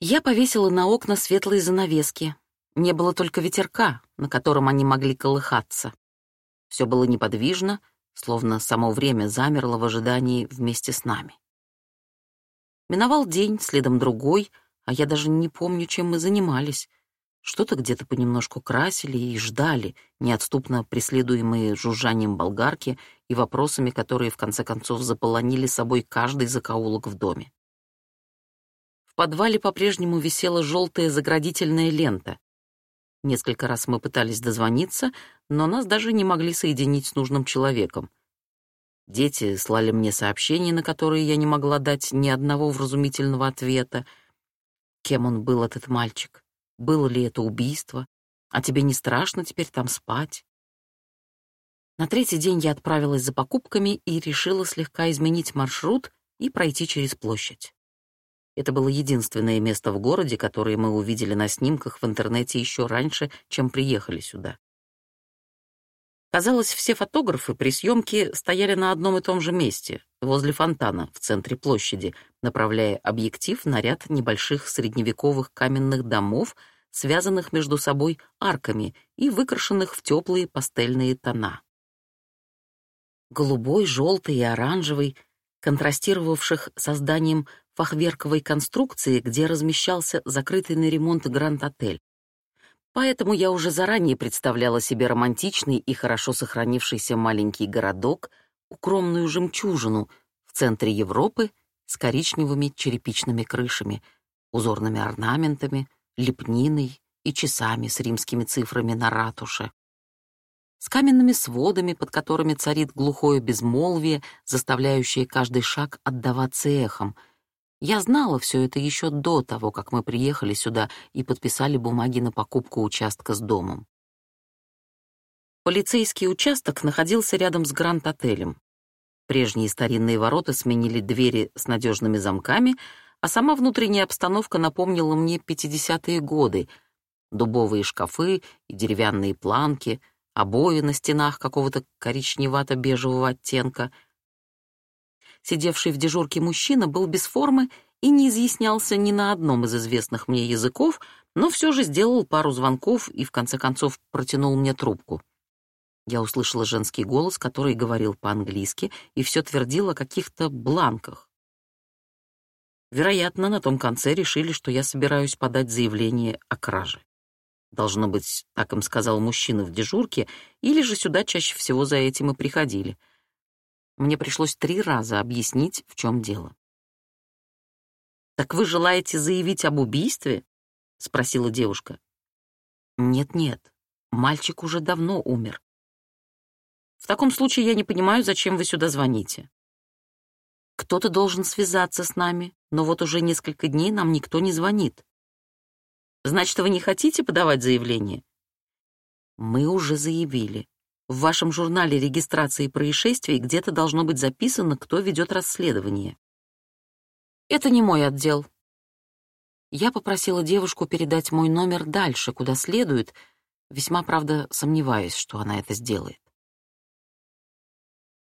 Я повесила на окна светлые занавески. Не было только ветерка, на котором они могли колыхаться. Все было неподвижно, словно само время замерло в ожидании вместе с нами. Миновал день, следом другой, а я даже не помню, чем мы занимались. Что-то где-то понемножку красили и ждали, неотступно преследуемые жужжанием болгарки и вопросами, которые в конце концов заполонили собой каждый закоулок в доме подвале по-прежнему висела желтая заградительная лента. Несколько раз мы пытались дозвониться, но нас даже не могли соединить с нужным человеком. Дети слали мне сообщения, на которые я не могла дать ни одного вразумительного ответа. Кем он был, этот мальчик? Было ли это убийство? А тебе не страшно теперь там спать? На третий день я отправилась за покупками и решила слегка изменить маршрут и пройти через площадь. Это было единственное место в городе, которое мы увидели на снимках в интернете еще раньше, чем приехали сюда. Казалось, все фотографы при съемке стояли на одном и том же месте, возле фонтана, в центре площади, направляя объектив на ряд небольших средневековых каменных домов, связанных между собой арками и выкрашенных в теплые пастельные тона. Голубой, желтый и оранжевый, контрастировавших со зданием фахверковой конструкции, где размещался закрытый на ремонт Гранд-отель. Поэтому я уже заранее представляла себе романтичный и хорошо сохранившийся маленький городок, укромную жемчужину в центре Европы с коричневыми черепичными крышами, узорными орнаментами, лепниной и часами с римскими цифрами на ратуше с каменными сводами, под которыми царит глухое безмолвие, заставляющее каждый шаг отдаваться эхом. Я знала все это еще до того, как мы приехали сюда и подписали бумаги на покупку участка с домом. Полицейский участок находился рядом с Гранд-отелем. Прежние старинные ворота сменили двери с надежными замками, а сама внутренняя обстановка напомнила мне 50-е годы. Дубовые шкафы и деревянные планки — обои на стенах какого-то коричневато-бежевого оттенка. Сидевший в дежурке мужчина был без формы и не изъяснялся ни на одном из известных мне языков, но все же сделал пару звонков и в конце концов протянул мне трубку. Я услышала женский голос, который говорил по-английски и все твердил о каких-то бланках. Вероятно, на том конце решили, что я собираюсь подать заявление о краже. Должно быть, так им сказал мужчина в дежурке, или же сюда чаще всего за этим и приходили. Мне пришлось три раза объяснить, в чем дело. «Так вы желаете заявить об убийстве?» — спросила девушка. «Нет-нет, мальчик уже давно умер. В таком случае я не понимаю, зачем вы сюда звоните. Кто-то должен связаться с нами, но вот уже несколько дней нам никто не звонит. Значит, вы не хотите подавать заявление? Мы уже заявили. В вашем журнале регистрации происшествий где-то должно быть записано, кто ведет расследование. Это не мой отдел. Я попросила девушку передать мой номер дальше, куда следует, весьма, правда, сомневаюсь, что она это сделает.